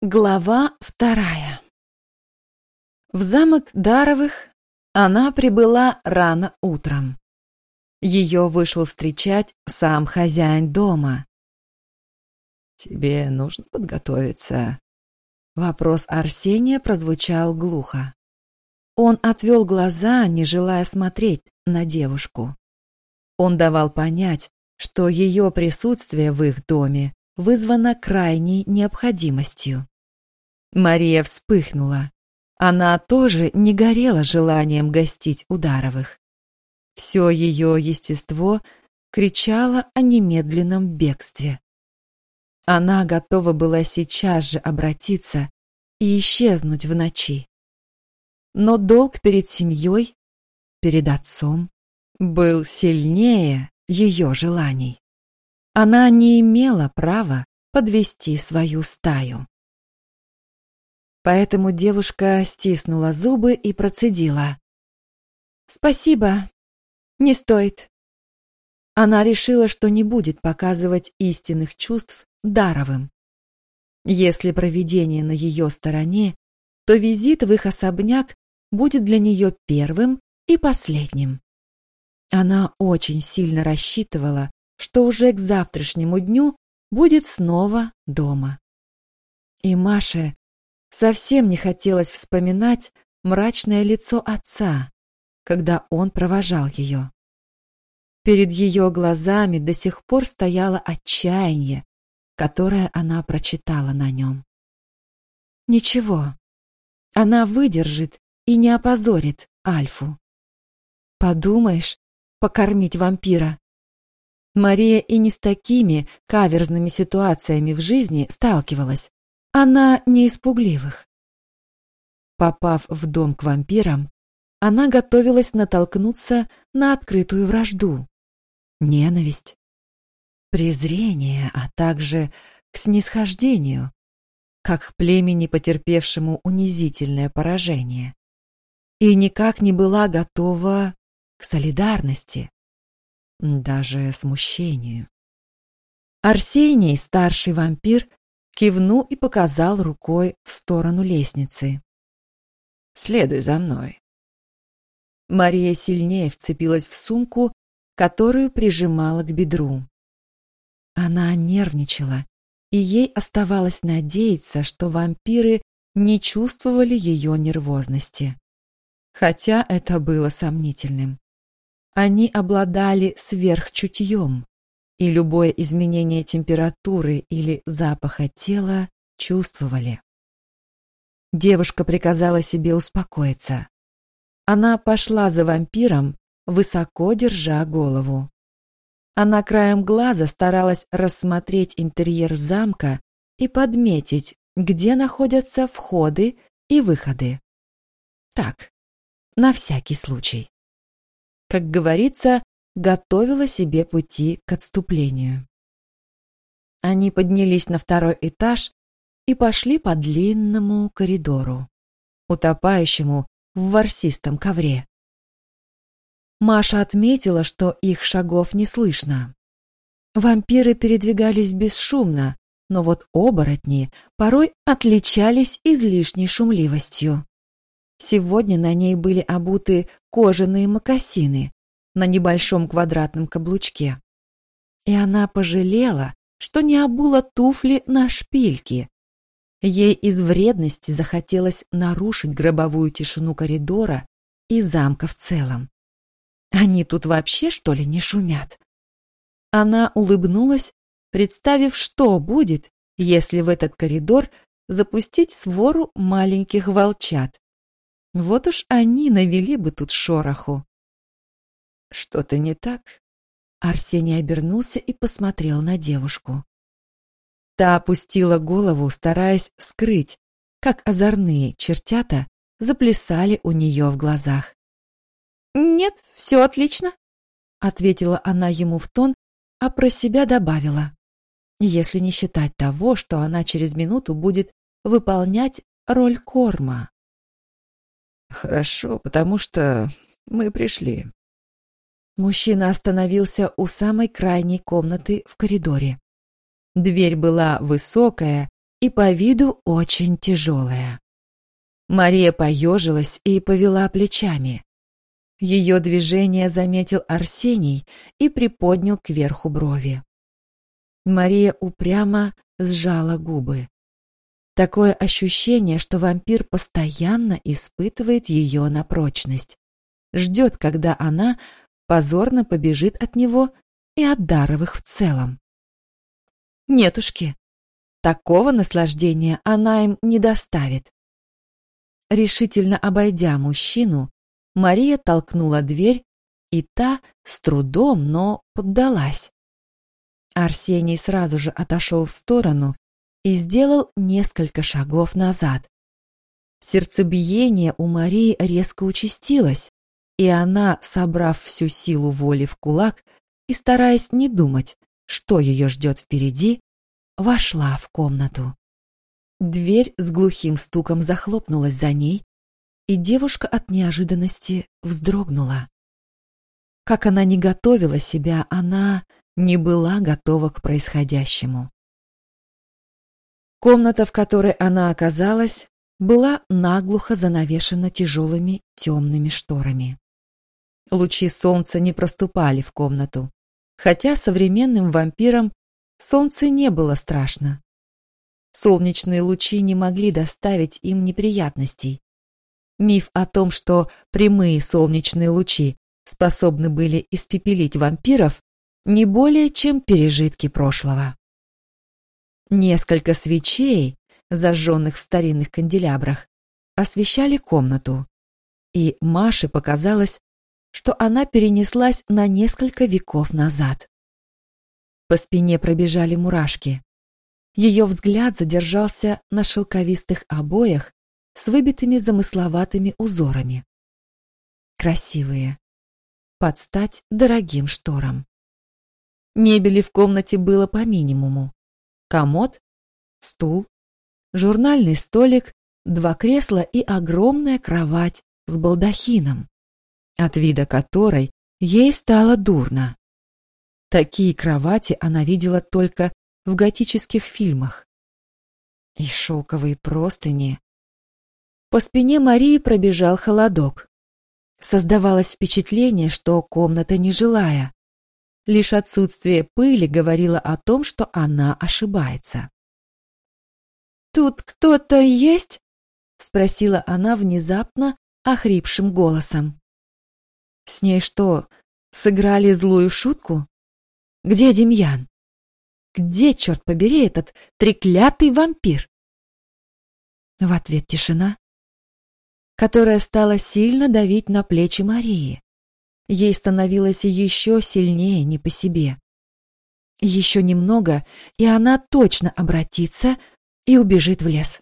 Глава вторая В замок Даровых она прибыла рано утром. Ее вышел встречать сам хозяин дома. «Тебе нужно подготовиться». Вопрос Арсения прозвучал глухо. Он отвел глаза, не желая смотреть на девушку. Он давал понять, что ее присутствие в их доме вызвано крайней необходимостью. Мария вспыхнула. Она тоже не горела желанием гостить Ударовых. Все ее естество кричало о немедленном бегстве. Она готова была сейчас же обратиться и исчезнуть в ночи. Но долг перед семьей, перед отцом, был сильнее ее желаний. Она не имела права подвести свою стаю. Поэтому девушка стиснула зубы и процедила. «Спасибо. Не стоит». Она решила, что не будет показывать истинных чувств Даровым. Если провидение на ее стороне, то визит в их особняк будет для нее первым и последним. Она очень сильно рассчитывала, что уже к завтрашнему дню будет снова дома. И Маше совсем не хотелось вспоминать мрачное лицо отца, когда он провожал ее. Перед ее глазами до сих пор стояло отчаяние, которое она прочитала на нем. Ничего, она выдержит и не опозорит Альфу. Подумаешь, покормить вампира. Мария и не с такими каверзными ситуациями в жизни сталкивалась. Она не испугливых. Попав в дом к вампирам, она готовилась натолкнуться на открытую вражду, ненависть, презрение, а также к снисхождению, как к племени, потерпевшему унизительное поражение. И никак не была готова к солидарности, даже смущению. Арсений, старший вампир, кивнул и показал рукой в сторону лестницы. «Следуй за мной». Мария сильнее вцепилась в сумку, которую прижимала к бедру. Она нервничала, и ей оставалось надеяться, что вампиры не чувствовали ее нервозности. Хотя это было сомнительным. Они обладали сверхчутьем, и любое изменение температуры или запаха тела чувствовали. Девушка приказала себе успокоиться. Она пошла за вампиром, высоко держа голову. Она краем глаза старалась рассмотреть интерьер замка и подметить, где находятся входы и выходы. Так, на всякий случай. Как говорится, готовила себе пути к отступлению. Они поднялись на второй этаж и пошли по длинному коридору, утопающему в ворсистом ковре. Маша отметила, что их шагов не слышно. Вампиры передвигались бесшумно, но вот оборотни порой отличались излишней шумливостью. Сегодня на ней были обуты кожаные мокасины, на небольшом квадратном каблучке. И она пожалела, что не обула туфли на шпильки. Ей из вредности захотелось нарушить гробовую тишину коридора и замка в целом. Они тут вообще, что ли, не шумят? Она улыбнулась, представив, что будет, если в этот коридор запустить свору маленьких волчат. Вот уж они навели бы тут шороху. Что-то не так? Арсений обернулся и посмотрел на девушку. Та опустила голову, стараясь скрыть, как озорные чертята заплясали у нее в глазах. «Нет, все отлично», — ответила она ему в тон, а про себя добавила. Если не считать того, что она через минуту будет выполнять роль корма. «Хорошо, потому что мы пришли», Мужчина остановился у самой крайней комнаты в коридоре. Дверь была высокая и по виду очень тяжелая. Мария поежилась и повела плечами. Ее движение заметил Арсений и приподнял кверху брови. Мария упрямо сжала губы. Такое ощущение, что вампир постоянно испытывает ее на прочность. Ждет, когда она позорно побежит от него и от Даровых в целом. Нетушки, такого наслаждения она им не доставит. Решительно обойдя мужчину, Мария толкнула дверь, и та с трудом, но поддалась. Арсений сразу же отошел в сторону и сделал несколько шагов назад. Сердцебиение у Марии резко участилось, и она, собрав всю силу воли в кулак и стараясь не думать, что ее ждет впереди, вошла в комнату. Дверь с глухим стуком захлопнулась за ней, и девушка от неожиданности вздрогнула. Как она не готовила себя, она не была готова к происходящему. Комната, в которой она оказалась, была наглухо занавешена тяжелыми темными шторами. Лучи солнца не проступали в комнату, хотя современным вампирам солнце не было страшно. Солнечные лучи не могли доставить им неприятностей. Миф о том, что прямые солнечные лучи способны были испепелить вампиров, не более чем пережитки прошлого. Несколько свечей, зажженных в старинных канделябрах, освещали комнату, и Маше показалось, что она перенеслась на несколько веков назад. По спине пробежали мурашки. Ее взгляд задержался на шелковистых обоях с выбитыми замысловатыми узорами. Красивые. Под стать дорогим шторам. Мебели в комнате было по минимуму. Комод, стул, журнальный столик, два кресла и огромная кровать с балдахином, от вида которой ей стало дурно. Такие кровати она видела только в готических фильмах. И шелковые простыни. По спине Марии пробежал холодок. Создавалось впечатление, что комната нежилая. Лишь отсутствие пыли говорило о том, что она ошибается. «Тут кто-то есть?» — спросила она внезапно охрипшим голосом. «С ней что, сыграли злую шутку?» Где Демьян? Где, черт побери, этот треклятый вампир? В ответ тишина, которая стала сильно давить на плечи Марии. Ей становилось еще сильнее не по себе. Еще немного, и она точно обратится и убежит в лес.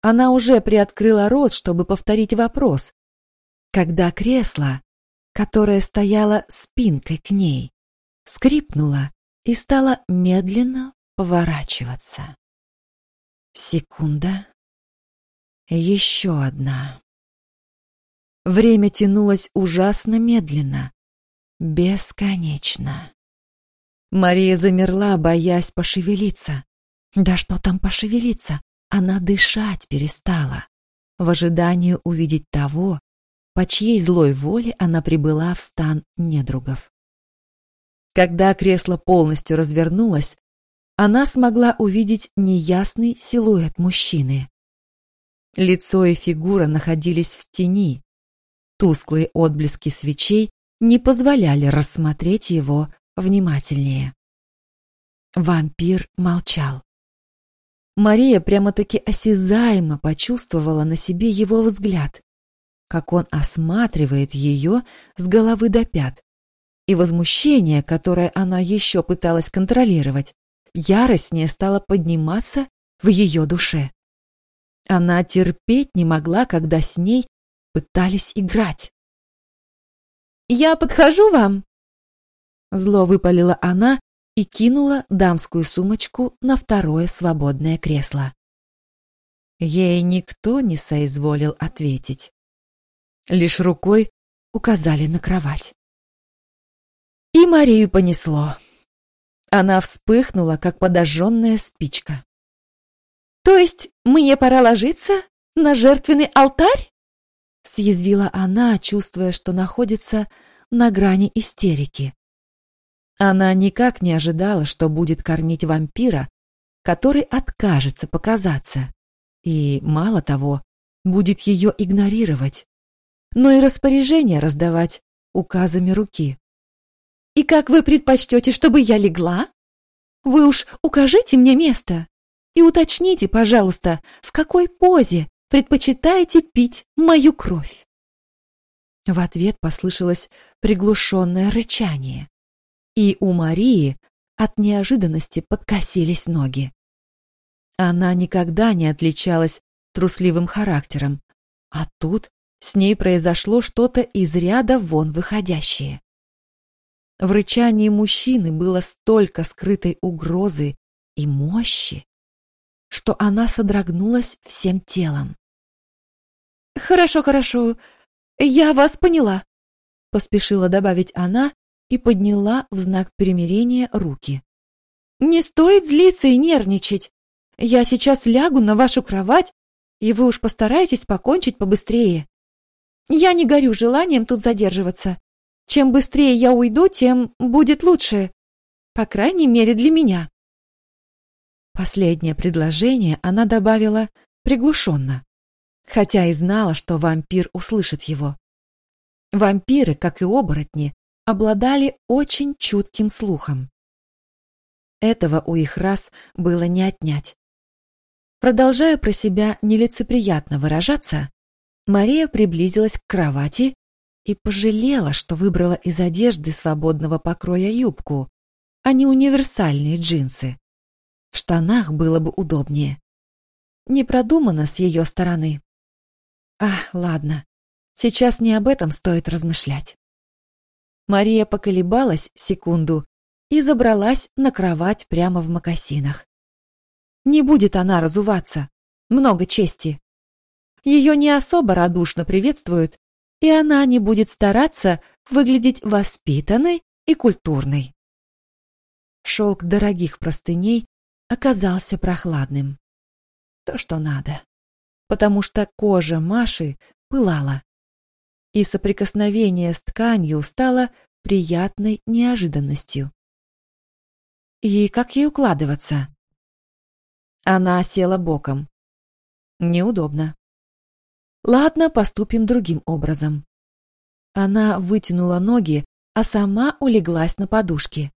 Она уже приоткрыла рот, чтобы повторить вопрос, когда кресло, которое стояло спинкой к ней, скрипнула и стала медленно поворачиваться. Секунда. Еще одна. Время тянулось ужасно медленно, бесконечно. Мария замерла, боясь пошевелиться. Да что там пошевелиться? Она дышать перестала, в ожидании увидеть того, по чьей злой воле она прибыла в стан недругов. Когда кресло полностью развернулось, она смогла увидеть неясный силуэт мужчины. Лицо и фигура находились в тени. Тусклые отблески свечей не позволяли рассмотреть его внимательнее. Вампир молчал. Мария прямо-таки осязаемо почувствовала на себе его взгляд, как он осматривает ее с головы до пят и возмущение, которое она еще пыталась контролировать, яростнее стало подниматься в ее душе. Она терпеть не могла, когда с ней пытались играть. «Я подхожу вам!» Зло выпалила она и кинула дамскую сумочку на второе свободное кресло. Ей никто не соизволил ответить. Лишь рукой указали на кровать. И Марию понесло. Она вспыхнула, как подожженная спичка. есть мне пора ложиться на жертвенный алтарь?» Съязвила она, чувствуя, что находится на грани истерики. Она никак не ожидала, что будет кормить вампира, который откажется показаться. И, мало того, будет ее игнорировать, но и распоряжения раздавать указами руки. «И как вы предпочтете, чтобы я легла? Вы уж укажите мне место и уточните, пожалуйста, в какой позе предпочитаете пить мою кровь?» В ответ послышалось приглушенное рычание, и у Марии от неожиданности подкосились ноги. Она никогда не отличалась трусливым характером, а тут с ней произошло что-то из ряда вон выходящее. В рычании мужчины было столько скрытой угрозы и мощи, что она содрогнулась всем телом. «Хорошо, хорошо, я вас поняла», — поспешила добавить она и подняла в знак примирения руки. «Не стоит злиться и нервничать. Я сейчас лягу на вашу кровать, и вы уж постарайтесь покончить побыстрее. Я не горю желанием тут задерживаться. Чем быстрее я уйду, тем будет лучше. По крайней мере, для меня». Последнее предложение она добавила приглушенно хотя и знала, что вампир услышит его. Вампиры, как и оборотни, обладали очень чутким слухом. Этого у их рас было не отнять. Продолжая про себя нелицеприятно выражаться, Мария приблизилась к кровати и пожалела, что выбрала из одежды свободного покроя юбку, а не универсальные джинсы. В штанах было бы удобнее. Не продумано с ее стороны. А, ладно. Сейчас не об этом стоит размышлять. Мария поколебалась секунду и забралась на кровать прямо в мокасинах. Не будет она разуваться. Много чести. Ее не особо радушно приветствуют, и она не будет стараться выглядеть воспитанной и культурной. Шелк дорогих простыней оказался прохладным. То, что надо потому что кожа Маши пылала. И соприкосновение с тканью стало приятной неожиданностью. И как ей укладываться? Она села боком. Неудобно. Ладно, поступим другим образом. Она вытянула ноги, а сама улеглась на подушке.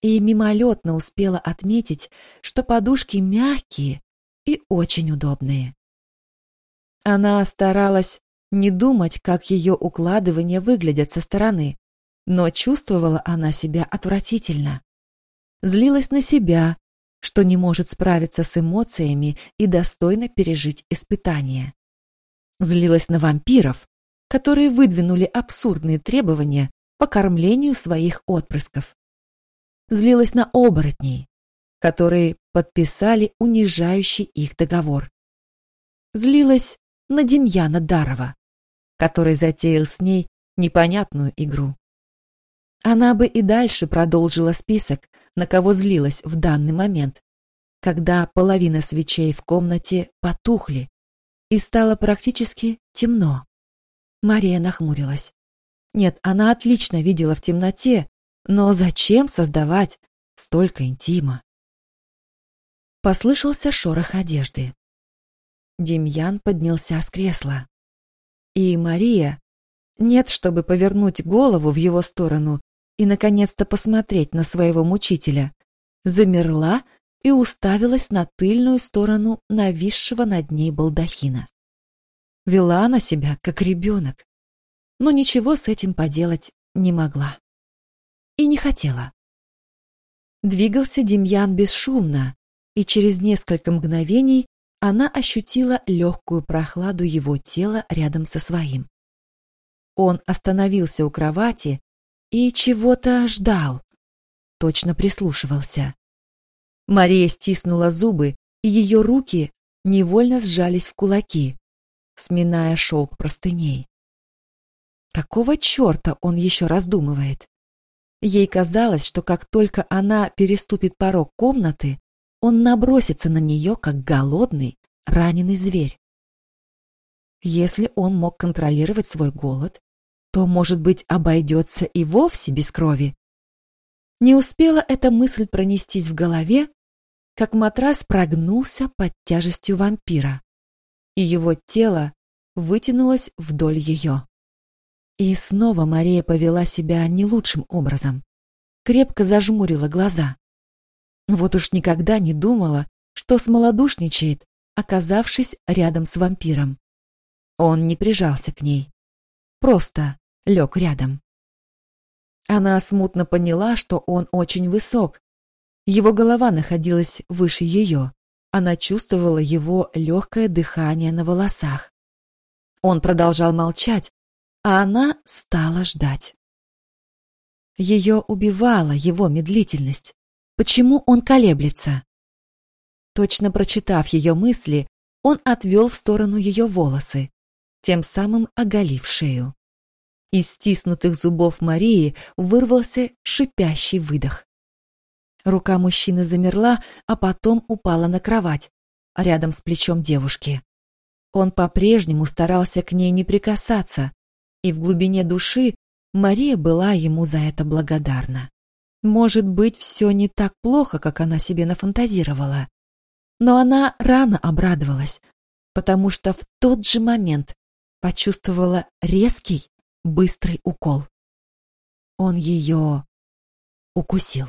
И мимолетно успела отметить, что подушки мягкие и очень удобные. Она старалась не думать, как ее укладывания выглядят со стороны, но чувствовала она себя отвратительно. Злилась на себя, что не может справиться с эмоциями и достойно пережить испытания. Злилась на вампиров, которые выдвинули абсурдные требования по кормлению своих отпрысков. Злилась на оборотней, которые подписали унижающий их договор. Злилась на Демьяна Дарова, который затеял с ней непонятную игру. Она бы и дальше продолжила список, на кого злилась в данный момент, когда половина свечей в комнате потухли и стало практически темно. Мария нахмурилась. Нет, она отлично видела в темноте, но зачем создавать столько интима? Послышался шорох одежды. Демьян поднялся с кресла. И Мария, нет, чтобы повернуть голову в его сторону и наконец-то посмотреть на своего мучителя, замерла и уставилась на тыльную сторону нависшего над ней балдахина. Вела она себя, как ребенок, но ничего с этим поделать не могла. И не хотела. Двигался Демьян бесшумно, и через несколько мгновений она ощутила легкую прохладу его тела рядом со своим. Он остановился у кровати и чего-то ждал, точно прислушивался. Мария стиснула зубы, и ее руки невольно сжались в кулаки, сминая шелк простыней. Какого черта он еще раздумывает? Ей казалось, что как только она переступит порог комнаты, он набросится на нее, как голодный, раненый зверь. Если он мог контролировать свой голод, то, может быть, обойдется и вовсе без крови. Не успела эта мысль пронестись в голове, как матрас прогнулся под тяжестью вампира, и его тело вытянулось вдоль ее. И снова Мария повела себя не лучшим образом. Крепко зажмурила глаза. Вот уж никогда не думала, что смолодушничает, оказавшись рядом с вампиром. Он не прижался к ней. Просто лег рядом. Она смутно поняла, что он очень высок. Его голова находилась выше ее. Она чувствовала его легкое дыхание на волосах. Он продолжал молчать, а она стала ждать. Ее убивала его медлительность. Почему он колеблется? Точно прочитав ее мысли, он отвел в сторону ее волосы, тем самым оголив шею. Из стиснутых зубов Марии вырвался шипящий выдох. Рука мужчины замерла, а потом упала на кровать, рядом с плечом девушки. Он по-прежнему старался к ней не прикасаться, и в глубине души Мария была ему за это благодарна. Может быть, все не так плохо, как она себе нафантазировала. Но она рано обрадовалась, потому что в тот же момент почувствовала резкий, быстрый укол. Он ее укусил.